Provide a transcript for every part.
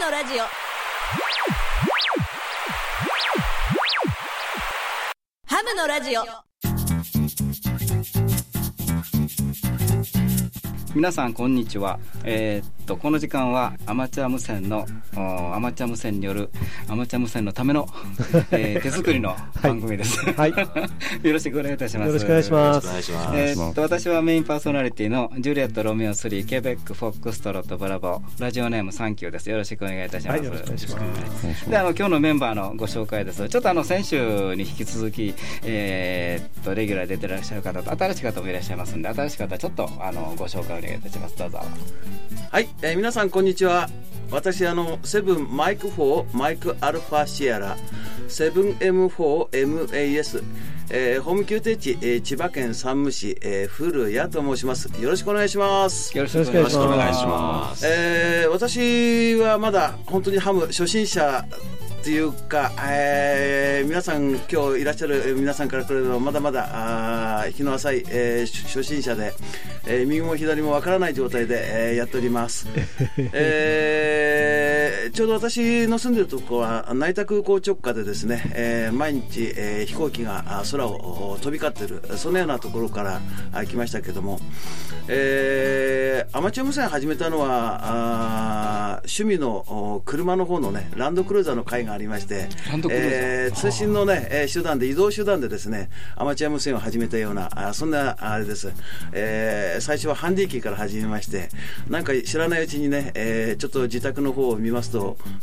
のラジオ。ハムのラジオ。皆さんこんにちは、えーっとこの時間はアマチュア無線のアマチュア無線によるアマチュア無線のための、えー 手作りの番組です、はい。よろしくお願いいたします。よろしくお願いします。えーっと私はメインパーソナリティのジュリエット・ロミオ3ケベック・フォックストロット・ブラボーラジオネームサンキューです。よろしくお願いいたします、はいよろしくお願いします。であの今日のメンバーのご紹介です。ちょっとあの先週に引き続き、えーっとレギュラーで出てらっしゃる方と新しい方もいらっしゃいますんで新しい方ちょっとあのご紹介お願いいたします。どうぞ。はい、えー皆さんこんにちは。私あのセブンマイク4マイクアルファシアラセブン M4MAS、えー、ホーム宮廷地、えー千葉県山武市、えー、古谷と申します。よろしくお願いします。よろしくお願いしますしますえー私はまだ本当にハム初心者っていうか、えー皆さん今日いらっしゃるえー皆さんからくれるのはまだまだ日の浅い、えー初初心者で、えー右も左もわからない状態で、えーやっております、えーちょうど私の住んでるところは成田空港直下でですね、えー毎日、えー飛行機があ空を飛び交っているそのようなところからあ来ましたけども、えーアマチュア無線始めたのはあー趣味のお車の方のねランドクルーザーの会がありましてランドクルーザー。えー通信のね、えー手段で移動手段でですねアマチュア無線を始めたようなあそんなあれです、えー最初はハンディ機から始めましてなんか知らないうちにね、えーちょっと自宅の方を見ますと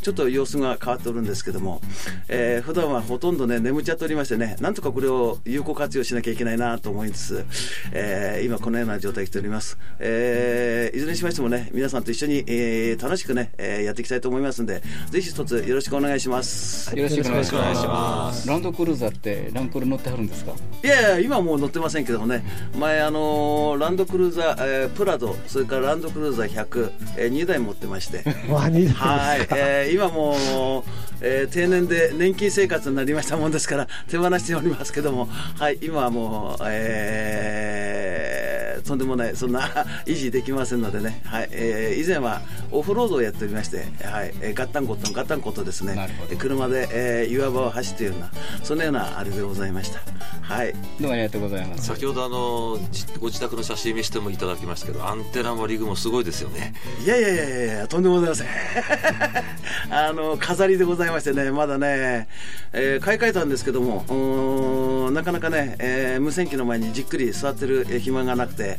ちょっと様子が変わっておるんですけども、えー普段はほとんどね眠っちゃっておりましてねなんとかこれを有効活用しなきゃいけないなと思いつつ、えー今このような状態にしております、えーいずれにしましてもね皆さんと一緒に、えー楽しくね、えーやっていきたいと思いますんでぜひ一つよろしくお願いします、よろしくお願いします。ランドクルーザーってランクル乗ってはるんですか？いやいや、今はもう乗ってませんけどもね、前、あのーランドクルーザー、えープラド、それからランドクルーザー100、え2台持ってまして、わ二台。はい、えー今もう、えー定年で年金生活になりましたもんですから、手放しておりますけども、はい、今はもう、えーとんでもない、そんな維持できませんのでね、はい、えー以前はオフロードをやっておりまして、はい、えーガッタンゴットン、ガッタンコットですねなるほど、車で、えー岩場を走っているような、そのようなあれでございました。はい。どうもありがとうございます。先ほどあのじご自宅の写真見せてもいただきましたけどアンテナもリグもすごいですよね。いやいやいやいやとんでもございません。あの、飾りでございましてね、まだね、えー買い替えたんですけども、なかなかね、えー無線機の前にじっくり座ってる暇がなくて、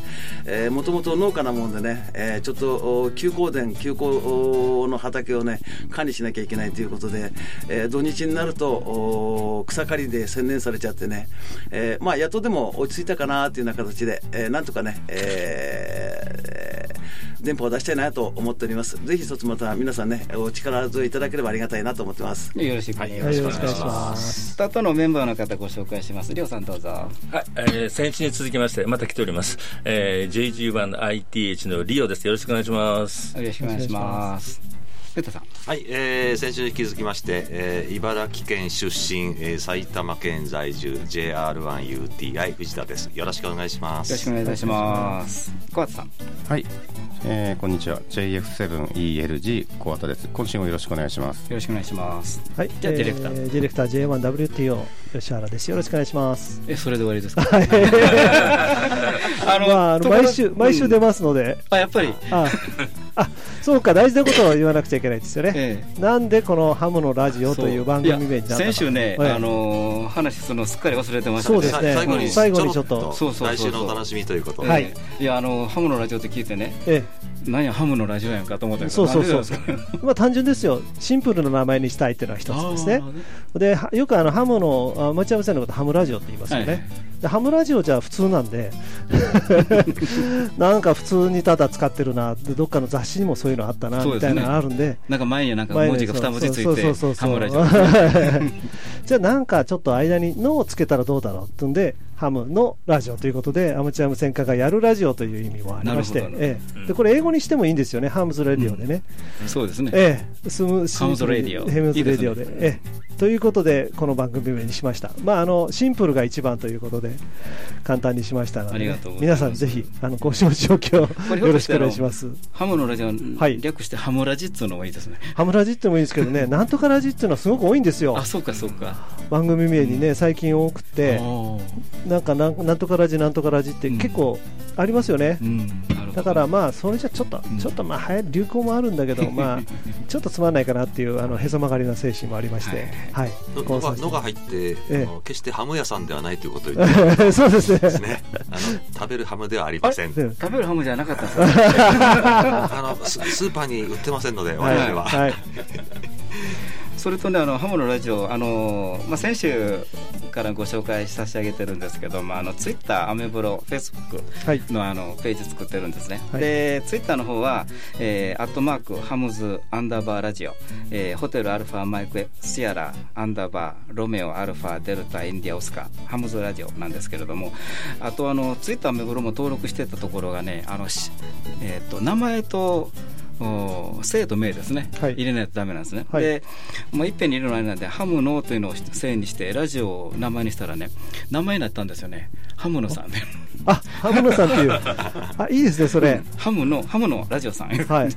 もともと農家なもんでね、えーちょっと休耕田、休耕の畑をね、管理しなきゃいけないということで、えー土日になると、草刈りで専念されちゃってね、えーまあ、やっとでも落ち着いたかなというような形で、えーなんとかね、えー電波を出したいなと思っております。ぜひ一つまた皆さんね、お力添えいただければありがたいなと思ってます。よろしくお願いします、はいスタートのメンバーの方ご紹介します。りょうさんどうぞ。はい、えー、先日に続きまして、また来ております。えー、JG1ITH のリオです。よろしくお願いします。よろしくお願いします。はい、えー、先週に引き続きまして、えー、茨城県出身、えー、埼玉県在住 JR1UTI 藤田です。よろしくお願いします。よろしくお願いいたします。小畑さん。はい、えー、こんにちは。JF7ELG 小畑です。今週もよろしくお願いします。よろしくお願いします。はい。じゃあディレクター。えディレクター J1WTO 吉原です。よろしくお願いします。えそれで終わりですか？あまあ、あの毎週毎週出ますので、あやっぱり。ああそうか大事なことを言わなくちゃいけないですよね、えなんでこのハムのラジオという番組名になったか。いや先週ね、はいあのー話するのすっかり忘れてましたそうですね。さ最後に最後にちょっと。来週のお楽しみということ。で、はい。ええ。いやあのハムのラジオって聞いてね。えなんやハムのラジオやんかと思ったえ、けどそうそうそう。まあ単純ですよ。シンプルな名前にしたいっていうのは一つですね。あではよくあのハムのあアマチュア無線のことハムラジオって言いますよね、はいでハムラジオじゃ普通なんで なんか普通にただ使ってるなでどっかの雑誌にもそういうのあったなみたいなのあるんで。なんか前になんか文字が二文字ついて。ハムラジオ。じゃあなんかちょっと間に「の」をつけたらどうだろうってんで「ハムのラジオということで、アマチュア無線化がやるラジオという意味もありましてええでこれ、英語にしてもいいんですよね、ハムズ・レディオでね。そうですね。ええ、スム Ham's Radio Ham's Radio でええ。ということで、この番組名にしました。まあ、あの、シンプルが一番ということで、簡単にしましたので、ありがとうございます皆さんぜひ、あの、ご承知おきをこれひょよろしくお願いします。ハムのラジオ、はい略してハムラジっつうのもいいですね。ハムラジってもいいんですけどね、なんとかラジっていうのはすごく多いんですよあ、。そうかそうか。番組名にね、最近多くて、なんかなんなんとかラジ、なんとかラジってうん。結構ありますよね。うん、だからまあ、それじゃちょっと、うん。ちょっとまあ、流行流行もあるんだけど、まあ、ちょっとつまんないかなっていう、あの、へそ曲がりな精神もありまして、はい。のこうさせて。のがのが入って、ええ。決してハム屋さんではないということを言ってそうですね。ですね。あの食べるハムではありません。で食べるハムじゃなかったんですよ。あのススーパーに売ってませんので我々は、はい。それとね、あのハムのラジオ、あのまあ、先週からご紹介差し上げてるんですけど、まあ、あのツイッター、アメブロ、フェイスブッはい。クのあのページ作ってるんですね、はい。でツイッターの方は、えー、アットマークハムズアンダーバーラジオ、えーホテルアルファマイクシアラアンダーバーロメオアルファデルタインディアオスカハムズラジオなんですけれどもあとあのツイッターアメブロも登録してたところがねあのし、えー、と名前とお姓と名ですね、はい。入れないとダメなんですね、はい。で、まあ、いっぺんに入れるのあれなんでハムのというのを姓にしてラジオを名前にしたらね名前になったんですよね。ハムのさん。であ、ハムのさんっていう。あ、いいですね、それ。ハムのハムのラジオさん、はい。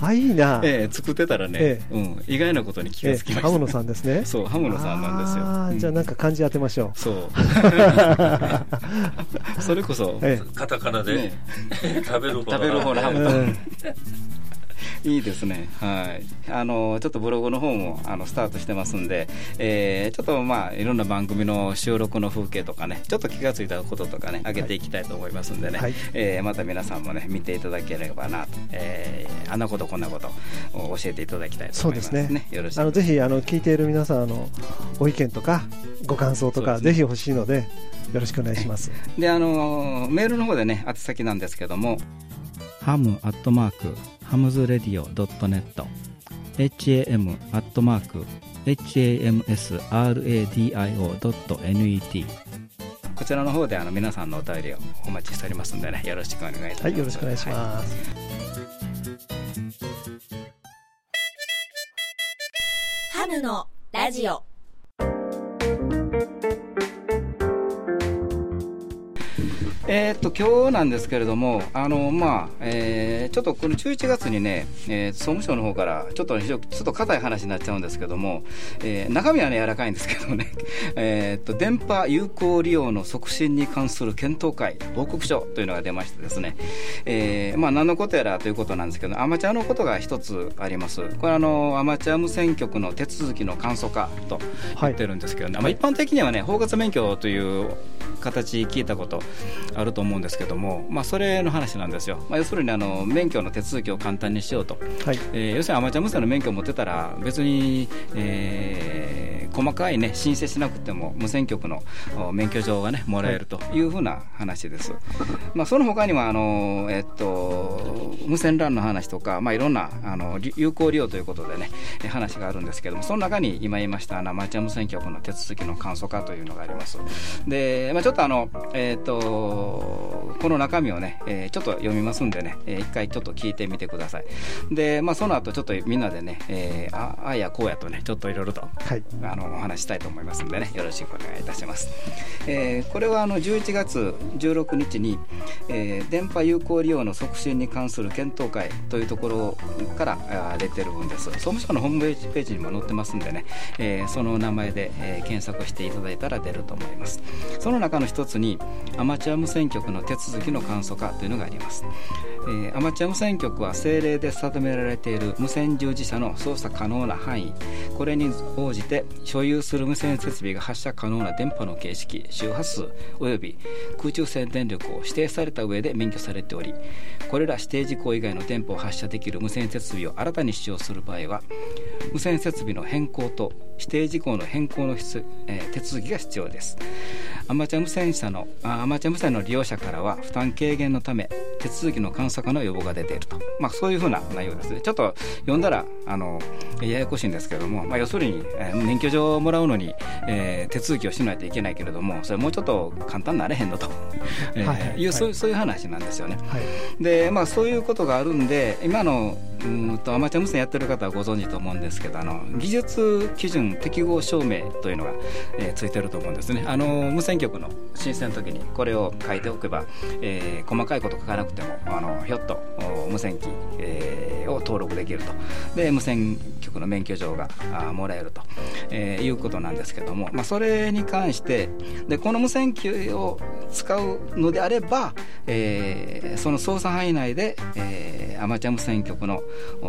あ、いいな。ええ作ってたらね、えうん、意外なことに気がえつきました、ハムのさんですね。そうハムのさんなんですよ。あーじゃあなんか漢字当てましょう。そう。それこそ、えカタカナで、ね。食べる方食べる方のハえムと、うん いいですね、はい、あのちょっとブログの方もあのスタートしてますんで、えーちょっとまあいろんな番組の収録の風景とかね、ちょっと気がついたこととかね、上げていきたいと思いますんでね、はい。えーまた皆さんもね、見ていただければなと、えーあんなこと、こんなことを教えていただきたいとそうで思いますすね。ね。よろしく。あのぜひあの聞いている皆さんあのご意見とかご感想とか、ね。ぜひ欲しいのでよろしくお願いします。であのメールの方でね宛先なんですけども。ハムアットマークハムズレディオドットネット ham アットマーク hamsradio ドット net こちらの方であの皆さんのお便りをお待ちしておりますんでねよろしくお願いいたします。はい、よろしくお願いしはいます。ハムのラジオえーっと今日なんですけれども、あのまあえーちょっとこの11月にね、えー総務省の方からちょっと非常にちょっと硬い話になっちゃうんですけども、えー中身はね柔らかいんですけどね、えーっと電波有効利用の促進に関する検討会報告書というのが出ましてですね、えーまあ何のことやらということなんですけど、アマチュアのことが一つあります。これあのアマチュア無線局の手続きの簡素化と言ってるんですけどね、まあ一般的にはね包括免許という形聞いたことあると思うんですけども、まあ、それの話なんですよ、まあ、要するにあの免許の手続きを簡単にしようと、はい、えー要するにアマチュア無線の免許を持ってたら別に、えー細かい、ね、申請しなくても無線局のお免許証が、ね、もらえるとい。うふうな話です、まあ、その他にはあの、えっと、無線 LAN の話とか、まあ、いろんなあのり有効利用ということでねえ話があるんですけどもその中に今言いましたアマチュア無線局の手続きの簡素化というのがあります。で、まあ、ちょっとあの、えっとこの中身をね、えーちょっと読みますんでね、えー一回ちょっと聞いてみてください。で、まあ、その後ちょっとみんなでね、えーあああやこうやとねちょっといろいろとはい、あのお話ししたいと思いますんでねよろしくお願いいたします、えーこれはあの11月16日に、えー電波有効利用の促進に関する検討会というところから出てるんです。総務省のホームページにも載ってますんでね、えーその名前で、えー検索していただいたら出ると思います。その中の一つにアマチュア無線局の手続きの簡素化というのがあります。えーアマチュア無線局は政令で定められている無線従事者の操作可能な範囲。これに応じて所有する無線設備が発射可能な電波の形式周波数及び空中線電力を指定された上で免許されておりこれら指定事項以外の電波を発射できる無線設備を新たに使用する場合は無線設備の変更と指定事項の変更の必、えー手続きが必要です。アマチュア無線者のあアマチュア無線の利用者からは負担軽減のため手続きの簡素化の予防が出ていると、まあ、そういうふうな内容ですね。ちょっと読んだらあのややこしいんですけども、まあ、要するに、えー免許証をもらうのに、えー手続きをしないといけないけれどもそれもうちょっと簡単になれへんのと、えーはいいうそうそういう話なんですよね。はい。でまあ、そういうことがあるんで今のうんとアマチュア無線やってる方はご存知と思うんですけどあの技術基準適合証明というのが、えーついてると思うんですね。あの無線局の申請の時にこれを書いておけば、えー細かいこと書かなくてもあのひょっと無線機、えーを登録できると。で無線局の免許証がもらえると、えーいうことなんですけども、まあ、それに関してでこの無線機を使うのであれば、えーその操作範囲内で、えーアマチュア無線局の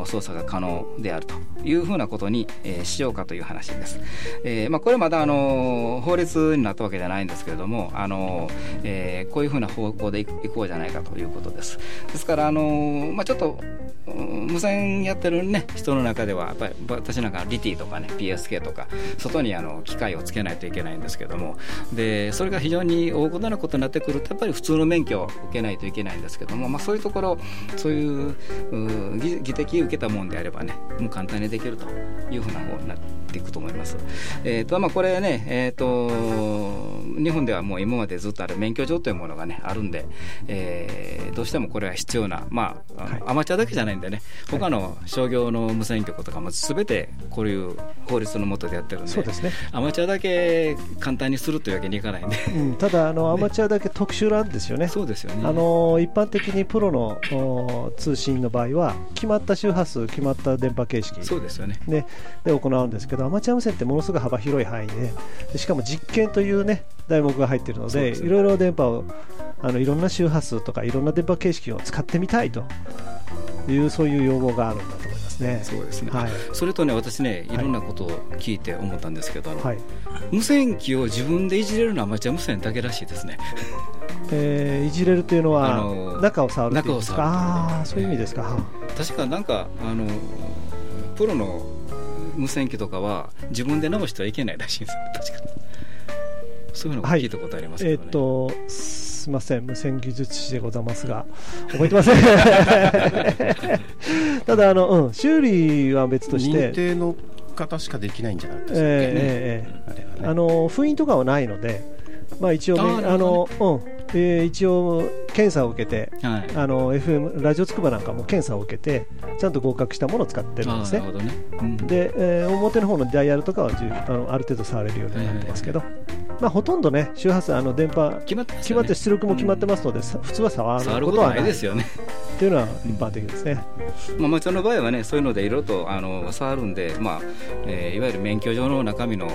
操作が可能であるというふうなことに、えーしようかという話です。えーまあ、これまだあの法律になったわけじゃないんですけれども、あのえーこういうふうな方向でいこうじゃないかということです。ですから、あのまあ、ちょっと無線やってる、ね、人の中ではやっぱり私なんかリティとかね PSK とか外にあの機械をつけないといけないんですけども。でそれが非常に大事なことになってくるとやっぱり普通の免許を受けないといけないんですけども、まあ、そういうところそういうう技技的受けたもんであればねもう簡単にできるというふうな方になっていくと思います。えーとまあ、これね、えー、と日本ではもう今までずっとある免許状というものが、ね、あるんで、えーどうしてもこれは必要な、まああのアマチュアだけじゃないんでね。他の商業の無線局とかも全てこういう法律の下でやってるんで。そうですね、アマチュアだけ簡単にするというわけにいかないんで。うん、ただあの、アマチュアだけ特殊なんですよね。そうですよね。あの一般的にプロのお通信の場合は決まった周波数決まった電波形式。そうですよね。ね、で行うんですけどアマチュア無線ってものすごい幅広い範囲ででしかも実験という、ね、題目が入っているのでいろいろ電波をあのいろんな周波数とかいろんな電波形式を使ってみたいというそういう要望があるんだとますね。そうですね、はい。それとね私ねい。ろんなことを聞いて思ったんですけど、はい。無線機を自分でいじれるのはアマチュア無線だけらしいですね。えーいじれるというのは、あの中を触るというですか？ああそういう意味ですか、は確かなんかあのプロの無線機とかは自分で直してはいけないらしいんですよ。確かそういうのを聞いたことありますえーっけどね、とすみません。無線技術士でございますが覚えてません。ただあの、うん、修理は別として。認定の方しかできないんじゃないですか、えーえーえーあの封印とかはないので、まあ、一応ねああの、うん。えー一応検査を受けてはい。あの FM ラジオつくばなんかも検査を受けてちゃんと合格したものを使ってるんですね。ね、うん。で、えー表の方のダイヤルとかはあのある程度触れるようになってますけど、まあ、ほとんどね周波数あの電波決まってます決まって出力も決まってますので、さ普通は触触るることとはないいですよね。っていうのは一般的ですね。まあ、アマチュアの場合はねそういうのでいろいろとあの触るんで、まあえーいわゆる免許証の中身の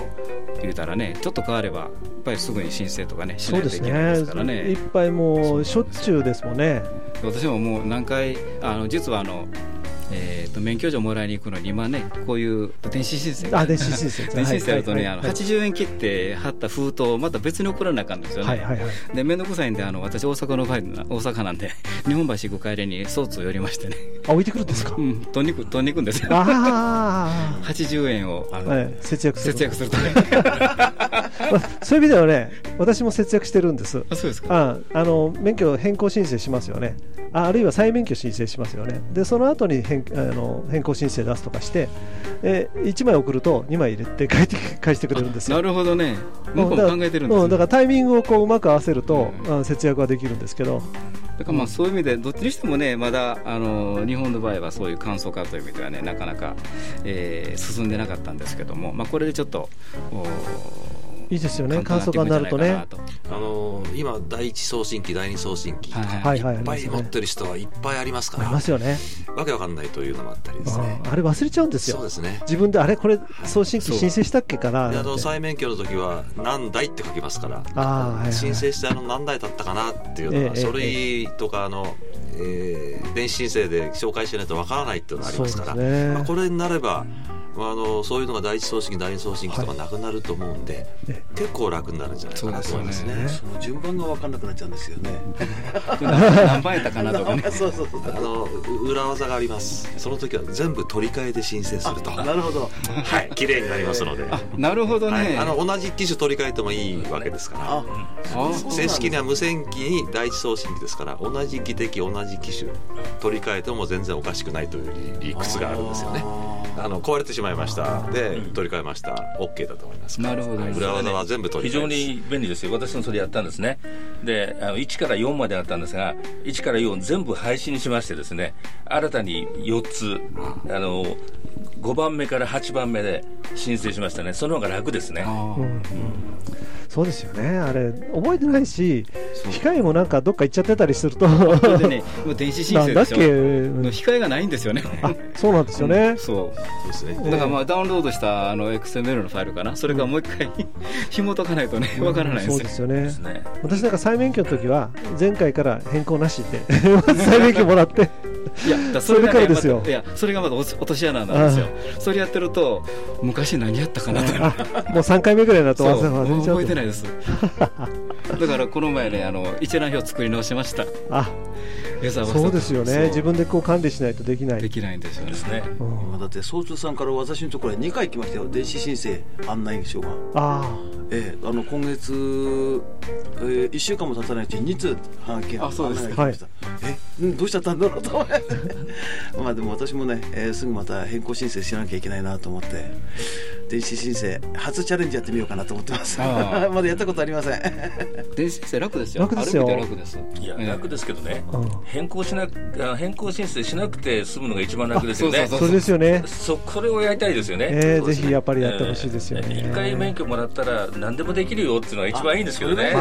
言うたらねちょっと変わればやっぱりすぐに申請とかねしないといけないですからいねっぱいもうしょっちゅうですもんね。私ももう何回あの実はあの、えー、と免許証もらいに行くのに今ねこういう電子申請あ、電子申請。電子申請やるとね、あのはいはい。80円切って貼った封筒をまた別に送らなあかんですよね、はいはいはい。で面倒くさいんであの私大阪の場合大阪なんで 日本橋行く帰りにソーツを寄りましてね、あ、置いてくるんですか？う。ん、取りに行く取りに行くんですよ。あ80 円をああ、の、はい、節約する。節約すると。まあそういう意味ではね、私も節約してるんです。あそうですか。ああの免許変更申請しますよね。あ、あるいは再免許申請しますよね、でその後に変あの変更申請出すとかして、え1枚送ると2枚入れて返って 返してくれるんですよ。なるほどね。向こうも考えてるんです、ね。うん、だからタイミングをこううまく合わせると、あ節約はできるんですけど、だからまあそういう意味でどっちにしてもねまだあの日本の場合はそういう簡素化という意味ではねなかなか、えー進んでなかったんですけども、まあ、これでちょっとおいいですよね、簡素化になるとね。あのー今第一送信機第二送信機、はいはい。はい、いっぱい持ってる人はいっぱいありますから。ありますよね、わけわかんないというのもあったりですねああれ忘れちゃうんですよ。そうで、すね。自分であれ、これ、送信機申請したっけかな？であの再免許の時は何台って書きますから。あーはいはい申請してあの何台だったかなっていうのええは書類とかあの、えー電子申請で紹介しないとわからないっていうのがありますから。ね。まあ、これになれば、ままあ、あのそういうのが第一送信機第二送信機とかなくなると思うんで、え結構楽になるんじゃないかなと思いますね。そうその順番が分かんなくなっちゃうんですよね。何番やったかなとかね。そうそうそうあの裏技があります。その時は全部取り替えで申請すると。なるほど。はい。綺麗になりますので、なるほどね、はい、あの同じ機種取り替えてもいいわけですから。ああ正式には無線機に第一送信機ですから同じ機的同じ機種。取り替えても全然おかしくないという理理屈があるんですよね。あの壊れてしまいました。で取り替えました。OK だと思います。なるほど。はい。裏技は全部取非常り替えです。に便利ですよ、私もそれやったんですね、であの1から4まであったんですが、1から4全部廃止にしまして、ですね新たに4つ、あの5番目から8番目で申請しましたね、その方が楽ですね。うんそうですよね、あれ、覚えてないし、機械もなんかどっか行っちゃってたりすると、でねもう電子申なんだっけ、請でしょうん控えがないんですよね。あそうなんですよね、そうそうですね。だからまあダウンロードしたあの XML のファイルかな。それがもう一回紐解かないとねわからないんそうですすよね。ね。私なんか再免許の時は、前回から変更なしで、再免許もらって、いやだそれからですよ。いやそれがまだ落落とし穴なんですよ。それやってると昔何やったかなと。あもう3回目ぐらいになると忘れちゃうと。覚えてないです。だからこの前ねあの一覧表作り直しました。あそうですよね、自分でこう管理しないとできない。できないんですよね。ねうん。今だって総通さんから私のところへ2回来ましたよ。電子申請案内書が。あええあの今月、えー、1週間も経たないうちに2通はがきがあそうです案内が来ました、えうんどうしちゃったんだろうと。思ってまあでも私もね、えーすぐまた変更申請しなきゃいけないなと思って電子申請初チャレンジやってみようかなと思ってます。あ まだやったことありません。電子申請楽ですよ。楽ですよ。楽です。いやええ。楽ですけどね、うん。変更しなあ変更申請しなくて済むのが一番楽ですよね。あそうですよね。そこれをやりたいですよね、えー、ぜひやっぱりやってほしいですよね。一回免許もらったら何でもできるよっていうのが一番いいんですけどね。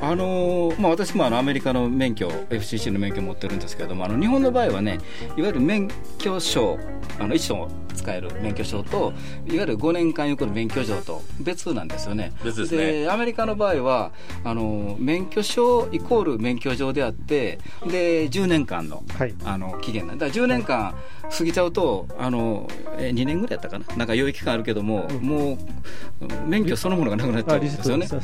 あのーまあ、私もあのアメリカの免許 FCC の免許を持ってるんですけれどもあの日本の場合はねいわゆる免許証あの一生使える免許証といわゆる5年間有効の免許状と別なんですよね別ですねアメリカの場合はあの免許証イコール免許状であってで10年間のはい。あの期限なんだだから10年間過ぎちゃうとあのえ2年ぐらいやったかな？なんか猶予期間あるけども、もう免許そのものがなくなっちゃうんですよね。ちょっ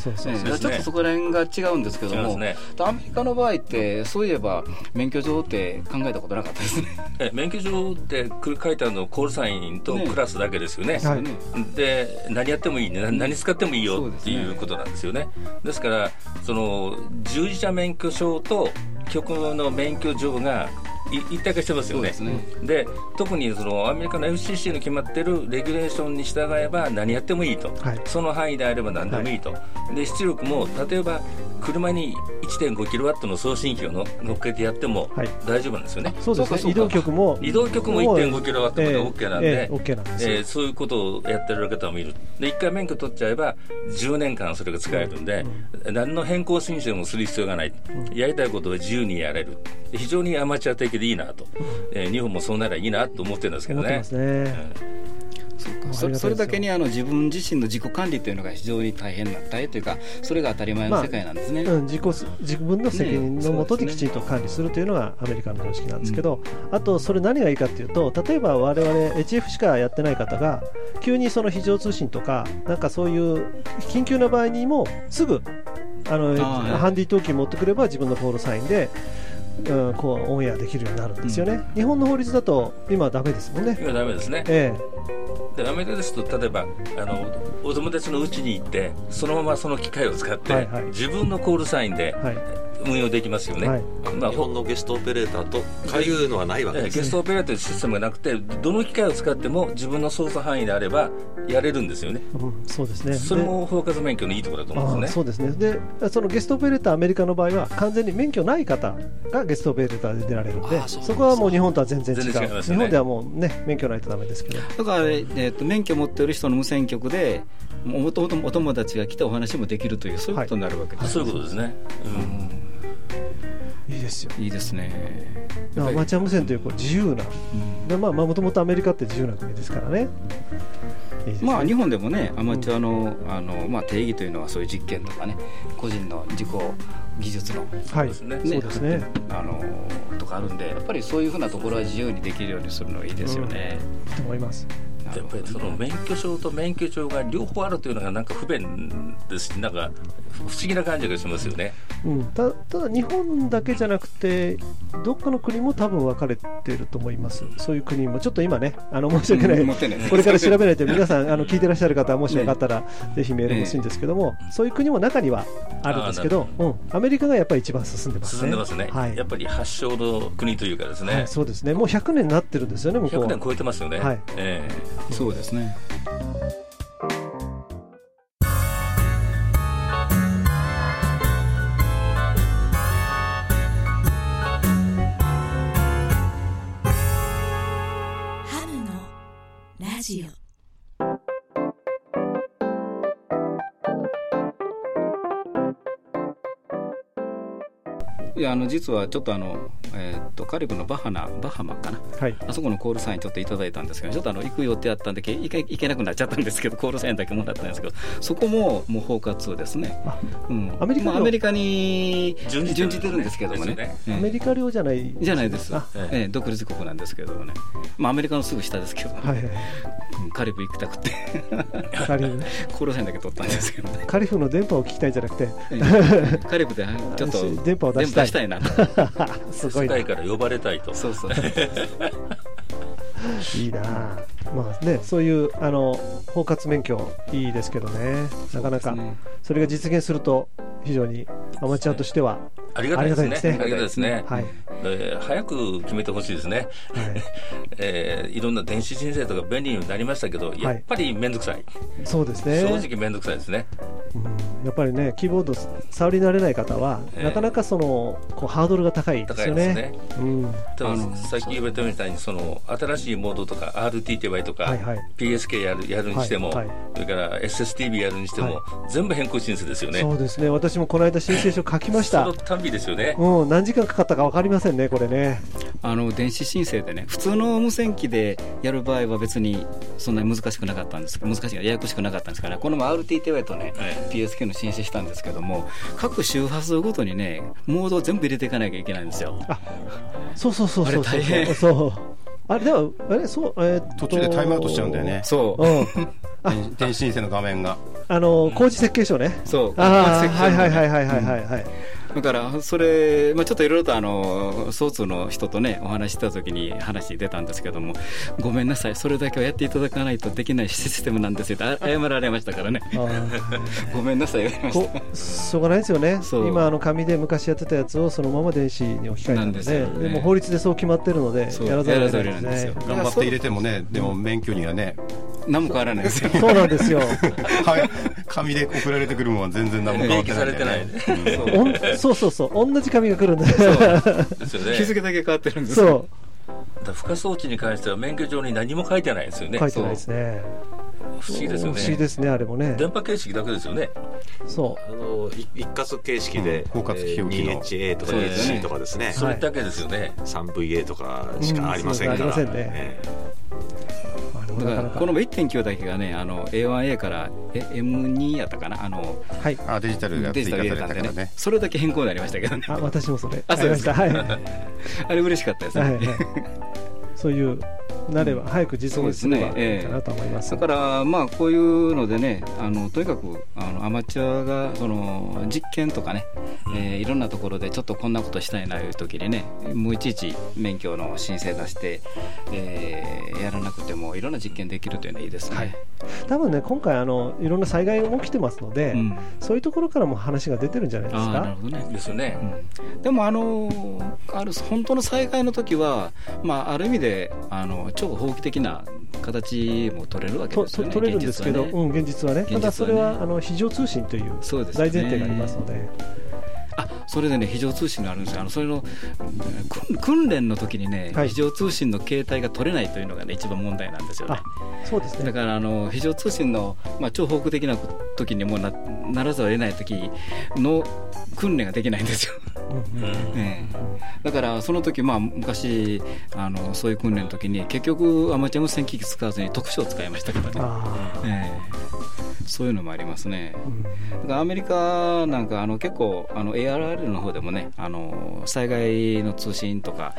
とそこら辺が違うんですけども、ね。アメリカの場合ってそういえば免許状って考えたことなかったですね。え免許証ってく書いてあるのコールサインとねクラスだけですよね。はい。ねで何やってもいいね。な何使ってもいいよっていうことなんですよね。ですからその従事者免許証と局の免許状がい一体化してますよね。ですね。で特にそのアメリカの FCC の決まってるレギュレーションに従えば何やってもいいと、はい。その範囲であれば何でもいいと、で出力も例えば車に1.5キロワットの送信機をの乗っけてやってもはい。大丈夫なんですよね、そうですね。移動局も。移動局も1.5キロワットまで OK なんで、ええええ OK なんですよ。えーそういうことをやってる方もいる。で1回免許取っちゃえば10年間それが使えるんで、何の変更申請もする必要がない、やりたいことを自由にやれる。で非常にアマチュア的でいいなと、えー日本もそうならいいなと思ってるんですけどね。それそれだけにあの自分自身の自己管理というのが非常に大変な大変というかそれが当たり前の世界なんですね、うん、自己自分の責任のもとできちんと管理するというのがアメリカの方式なんですけど、あとそれ何がいいかというと例えば我々 HF しかやってない方が急にその非常通信とかなんかそういう緊急な場合にもすぐあのあーハンディ登記持ってくれば自分のコールサインで、うん、こうオンエアできるようになるんですよね、日本の法律だと今はダメですもんね。今ダメですね。えでアメリカですと例えばあのお友達の家に行ってそのままその機械を使って、はいはい。自分のコールサインでえはい運用できますよね、はい。まあ日本のゲストオペレーターとかいうのはないわけですえゲストオペレーターシステムがなくてどの機械を使っても自分の操作範囲であればやれるんですよね。うん、そうですね。それも包括免許のいいところだと思うんあですね。ーそうですね。でそのゲストオペレーターアメリカの場合は完全に免許ない方がゲストオペレーターで出られるんでそこはもう日本とは全然違う。ね。日本ではもうね免許ないとダメですけど。だから、えー、と免許持ってる人の無線局でもともとお友達が来てお話もできるというそういうことになるわけです、そういうことですね、うんいいですよ。いいですね。アマチュア無線というこう自由な。でまあもともとアメリカって自由な国ですからね。いいですねまあ、日本でもね、アマチュアの,、あのまあ、定義というのは、そういう実験とかね、個人の自己技術の、はいですね。そうですね。あのとかあるんで、やっぱりそういうふうなところは自由にできるようにするのがいいですよね。と思います。やっぱりその免許証と免許証が両方あるというのがなんか不便ですしなんか不思議な感じがしますよね。うん、たただ日本だけじゃなくてどっかの国も多分分かれてると思います。そういう国も。ちょっと今ねあの申し訳ない、これから調べないと皆さん あの聞いてらっしゃる方はもしよかったら、ぜひメール欲しいんですけども、そういう国も中にはあるんですけどあうん、アメリカがやっぱり一番進んでますね。進んでますね、はい。やっぱり発祥の国というかですね、はい、そうですね。もう100年になってるんですよね向こう100は年超えてますよね、はい。えそうですねラいやあの実はちょっとあの、えーっとカリブのバハナバハマかな。はい。あそこのコールサインちょっといただいたんですけどちょっとあの行く予定あったんでけ行け行けなくなっちゃったんですけどコールサインだけもらったんですけどそこももう包括ですね、あうん、アメリカのまあアメリカに準じてるんですけどもね。ね。ええアメリカ領じゃない。じゃないです、あええ独立国なんですけどもね、まあ、アメリカのすぐ下ですけど、はいはいうん。カリブ行きたくて。カリブ コールサインだけ取ったんですけどね。カリフの電波を聞きたいんじゃなくて。ええ。カリブでちょっと電波を出したいなと。すごいな。世界から呼ばれたいと。そうそう。いいなあ。まあねそういうあの包括免許いいですけどね。なかなかそれが実現すると非常にアマチュアとしてはありがたいですね。ありがたいですね。はい。えー早く決めてほしいですね、はい。えーいろんな電子申請とか便利になりましたけど、やっぱり面倒くさい、そうですね。正直面倒くさいですね、うん。やっぱりねキーボード触り慣れない方は、ええなかなかそのこうハードルが高いですよね。さっき言われたみたいにその新しいモードとか RTTY とか、はいはい。PSK やるやるにしても、はいはい。それから SSTV やるにしても、全部変更申請ですよね。そうですね。私もこの間申請書書きましたそのたんびですよね。うん、何時間かかったか分かりませんね、これね。あの電子申請でね普通の無線機でやる場合は別にそんなに難しくなかったんです。難しいややこしくなかったんですからこの前 RTTY とね、はい。PSK の申請したんですけども各周波数ごとにねモードを全部入れていかなきゃいけないんですよ。そうそうそうそうそう。あれ大変。そう。あれではあれそうえーっと。途中でタイムアウトしちゃうんだよね。そう、うん。電電子申請の画面が。あの工事設計書ね。そう。はいはいはいいはいはいはい。はい。だからそれ、まあ、ちょっといろいろとあのソーツの人とねお話しした時に話に出たんですけどもごめんなさい。それだけはやっていただかないとできないシステムなんですよ。ってあ謝られましたからね。ごめんなさい。言われましょうがないですよね。今あの紙で昔やってたやつをそのまま電子に置き換えたんでなんでね。でも法律でそう決まってるのでやらざるを得ないですね。頑張って入れてもねでも免許にはねた何も変わらないですよ。そうなんですよ。はい。紙で送られてくるものは全然何も変わってないね。明記されておんそうそうそう。同じ紙が来るんで。ですよね。日付だけ変わってるんですよそう。だから付加装置に関しては免許上に何も書いてないですよね。書いてないですね。不思議ですよね。不思議ですねあれもね。電波形式だけですよね。そあのい一括形式で、うん。包括表記の。2HA とかそうですね。2HC とかですね。それだけですよね。3VA とかしかありませんから、ありませんねだかなからなか。この1.9だけがねあの A1A からえ M2 やったかな？あのはい。あデジタルが追加さデジタル入れたんでね。れたからね。それだけ変更になりましたけどね。あ私もそれ。あそうですか。はい。あれ嬉しかったですね、はいはい。そういうなれば早く実現すればそうですね。いいかなと思います。だから、まあ、こういうのでね、あのとにかくあのアマチュアがその実験とかね、えーいろんなところでちょっとこんなことしたいないう時にね、もういちいち免許の申請出して、えーやらなくても、いろんな実験できるというのはいいですね。はい。多分ね今回あのいろんな災害も起きてますので、うん。そういうところからも話が出てるんじゃないですあーなるかほどね。ですよね。うん。でもあのある本当の災害の時は、まあ、ある意味であの超法規的な形も取れるわけとですよね、と取れるんですけど、現実はねうん、現実はね。ただそれはあの非常通信という大前提がありますのであそれでね非常通信があるんですよ。あのそれのうん訓訓練の時にね、はい。非常通信の形態が取れないというのがね一番問題なんですよね。あそうですね。だからあの非常通信の、まあ、超報告的な時にもなならざるを得ない時の訓練ができないんですよ、だからその時、まあ昔あのそういう訓練の時に結局アマチュア無線機器使わずに特殊を使いましたからね。あええそういうのもありますね。うん。だからアメリカなんかあの結構あの ARR の方でもねあの災害の通信とか、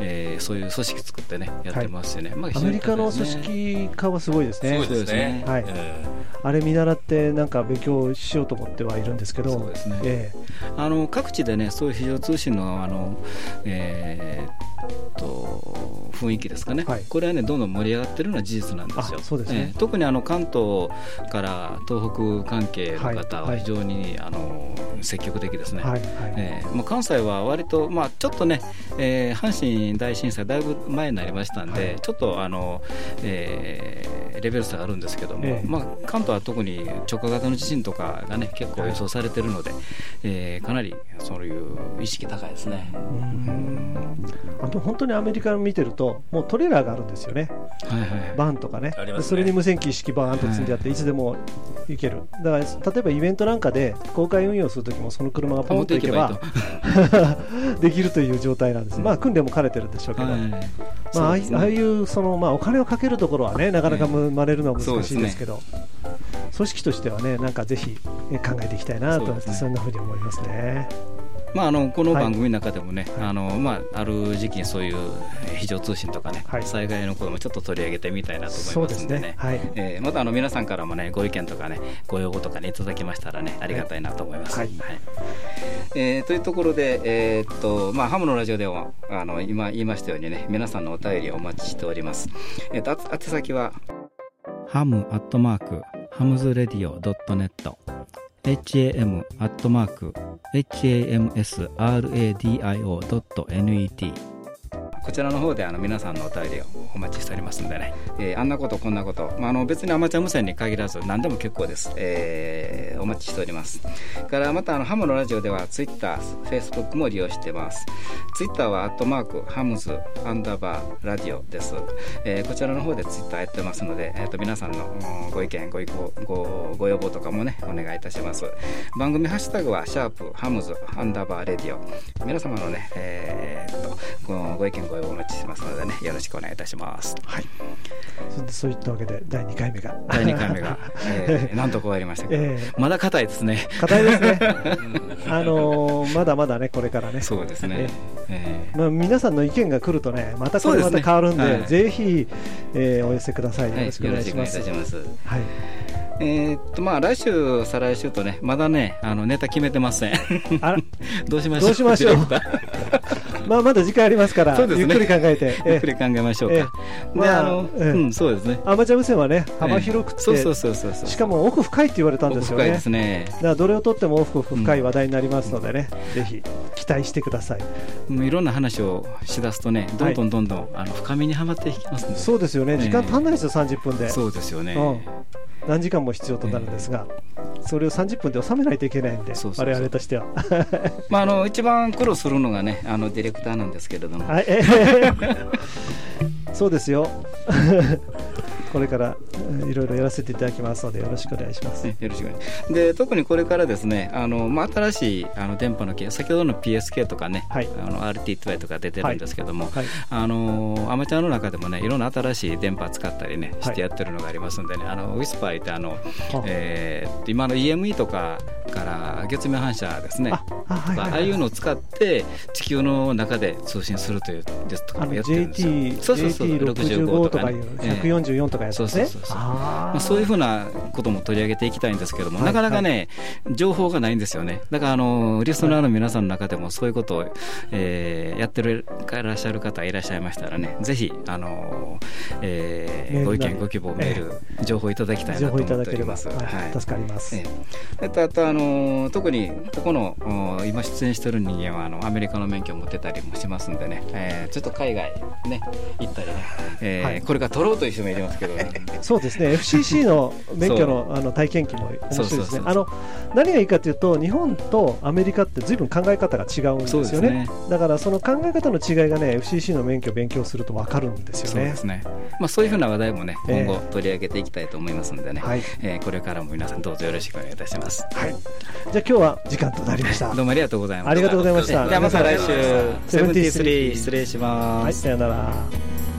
えーそういう組織作ってねやってますしね、まあアメリカの組織化はすごいですね。そうですね。はい。えあれ見習ってなんか勉強しようと思ってはいるんですけど。そうですね。えあの各地でねそういう非常通信のあの、えーっと雰囲気ですかね、はい。これはねどんどん盛り上がってるのは事実なんですよ。すね。えー特にあの関東から東北関係の方はいは非常に、あの積極的ですね。えはいはい。えーまあ、関西は割と、まあ、ちょっとね、えー阪神大震災だいぶ前になりましたんで、はい。ちょっとあの、えーレベル差があるんですけども、ええ。まあ、関東は特に直下型の地震とかがね結構予想されてるので、えーかなりそういう意識高いですね。うんあと本当にアメリカを見てるともうトレーラーがあるんですよね。はいはい。バンとかね。ね。でそれに無線機一式バーンと積んであって、い、つでも行ける。だから例えばイベントなんかで公開運用するときもその車がポンと行けば できるという状態なんです、まあ訓練も兼ねてるんでしょうけど、はい。まあ、あそうですね。あいああいうその、まあ、お金をかけるところはねなかなか生まれるのは難しいですけど、組織としてはねなんかぜひえ考えていきたいなと思ってそ,、ね。んなふうに思いますね。まあ、あのこのはい。番組の中でもね、あのまあ、ある時期にそういうえー非常通信とかね、はい。災害のこともちょっと取り上げてみたいなと思いますんでね。はい。えーまたあの皆さんからもねご意見とかねご要望とかねいただきましたらねありがたいなと思います。はい。えーというところで、えーっとまあ、ハムのラジオではあの今言いましたようにね皆さんのお便りをお待ちしております。えーっとあ宛先は？ハムアットマークハムズレディオドットネット ham.hamsradio.net こちらの方であの皆さんのお便りをお待ちしておりますのでね、えーあんなことこんなこと、まあ、あの別にアマチュア無線に限らず何でも結構です、えーお待ちしております。からまたあのハムのラジオではツイッター、フェイスブックも利用してます。ツイッターはアットマークハムズアンダーバーラジオです、えーこちらの方でツイッターやってますので、えー、と皆さんのご意見ご意向ごご要望とかもねお願いいたします。番組ハッシュタグはシャープハムズアンダーバーレディオ。皆様のね、えーっとごご意見ご要お待ちしてますのでねよろしくお願いいたします。はい、そそういったわけで第2回目が。第2回目が、えー なんとか終わりましたけど、ええまだ硬いですね。課題ですね。あのーまだまだねこれからね。そうですね、えまあ、皆さんの意見が来るとねまたこれまた変わるんではいぜひ、えーお寄せください。ーよろしくお願いします、よろしくお願いいますはい。えーっとまあ来週再来週とねまだねあのネタ決めてません。どうしましょう。どうしましょうまあまだ時間ありますからね。ゆっくり考えて。ゆっくり考えましょうか、ええ。まあの、ええ。うんそうですね。アマチュア無線はね幅広くて、そうそうそうそうしかも奥深いって言われたんですよね。奥深いですね。だからどれをとっても奥深い話題になりますのでね、ぜひ期待してください。もういろんな話をしだすとねどんどんどんどん、あの深みにはまっていきますそうですよね。ええ。時間足んないですよ30分で。そうですよね、うん。何時間も必要となるんですが、それを30分で収めないといけないんでそうそう我々としては。まあ、あの一番苦労するのがねあのディレクターなんですけれども、そうですよ。これからえーいろいろやらせていただきますのでよろしくお願いします、ねよろしくお願い。しますで特にこれからですねあの、まあ、新しいあの電波の系先ほどの PSK とかね、はい。あの RT2 とか出てるんですけども、はい。あのアマチュアの中でもねいろんな新しい電波使ったりねはい。してやってるのがありますんでね、あのウィスパーってあの、あえー今の EME とかから月面反射ですねああはいうのを使って地球の中で通信するというですとかもやってるんですよ。そうそうそう JT65 とかね。ええ144とかやつですね、そうそうそうそう。あまあ、そういうふうなことも取り上げていきたいんですけども、はいなかなかね、情報がないんですよね。だから、あの、リスナーの皆さんの中でもそういうことを、えーやってるいらっしゃる方いらっしゃいましたらね、ぜひ、あの、えーご意見、ご希望、メール、情報いただきたいなと思っております。はい。助かります、ええ。あとあの特にここのお今出演してる人間はあのアメリカの免許を持ってたりもしますんでね、えーちょっと海外ね行ったりね、えーはい。これから取ろうという人もいますけどね。そうですね。FCC の免許のあの体験記も面白いですね。あの何がいいかというと日本とアメリカってずいぶん考え方が違うんですよね。ね。だからその考え方の違いがね FCC の免許を勉強すると分かるんですよね。そうですね、まあ、そういうふうな話題もねええ。今後取り上げていきたいと思いますのでね、はい。えーこれからも皆さんどうぞよろしくお願いいたします。はい、じゃあ今日は時間となりました。どうもありがとうございます。ありがとうございました。ではまた来週。セブンティースリー73失礼します。はいさよなら